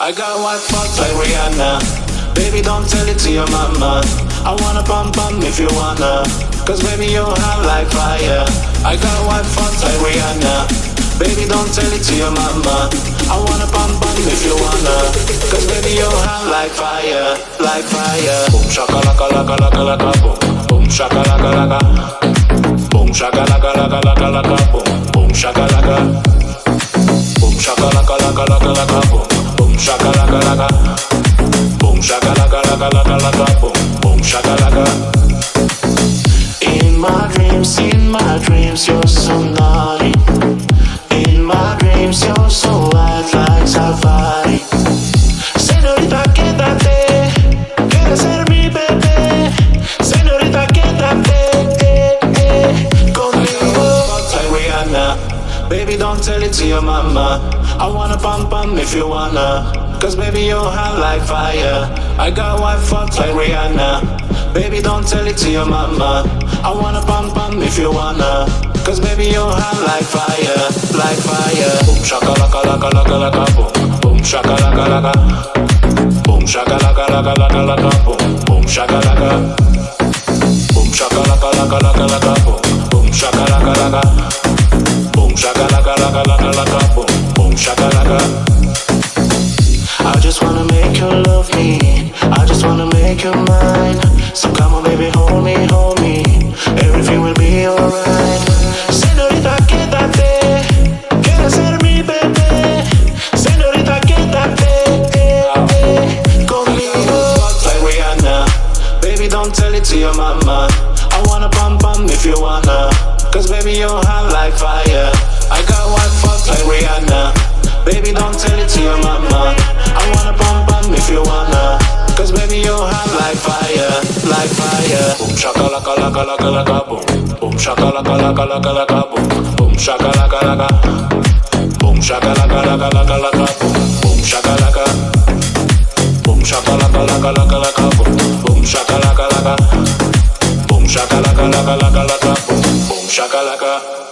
I got white spots like Rihanna. Baby, don't tell it to your mama. I wanna bum bum if you wanna. Cause baby, you're hot like fire. I got white spots like Rihanna. Baby, don't tell it to your mama. I wanna bum bum if you wanna. Cause baby, you're hot like fire. Like fire. Boom shaka laka laka laka laka boom. Boom shaka laka laka. Boom shaka laka laka laka laka boom. Boom shaka laka. Boom shaka laka laka laka laka boom. Boom laka laka. Laka boom. Boom. In my dreams, in my dreams, you're so naughty. Baby, don't tell it to your mama. I wanna bum bum if you wanna. Cause baby, you're hot like fire. I got white fucks like Rihanna. Baby, don't tell it to your mama. I wanna bum bum if you wanna. Cause baby, you're hot like fire. Like fire. Boom shaka laka laka laka laka boom. Boom shaka laka laka. Boom shaka laka laka laka laka boom. Boom shaka laka. Boom shaka laka laka laka laka boom. Boom shaka laka laka. Boom shaka laka laka laka laka boom. Boom shaka laka. I just wanna make you love me. I just wanna make you mine. So come on, baby, hold me, hold me. Everything will be alright. Señorita, quédate. Quieres ser mi bebé. Señorita, quédate. Eh, eh, conmigo. Like Rihanna. Baby, don't tell it to your mama. I wanna bum bum if you wanna. Cause baby, you're hot like fire. Boom shaka laka laka laka boom. Boom shaka laka laka laka boom. Boom shaka laka. Boom shaka laka laka laka boom. Boom shaka laka. Boom shaka laka laka laka boom. Boom shaka laka. Boom shaka laka laka laka boom. Boom shaka laka.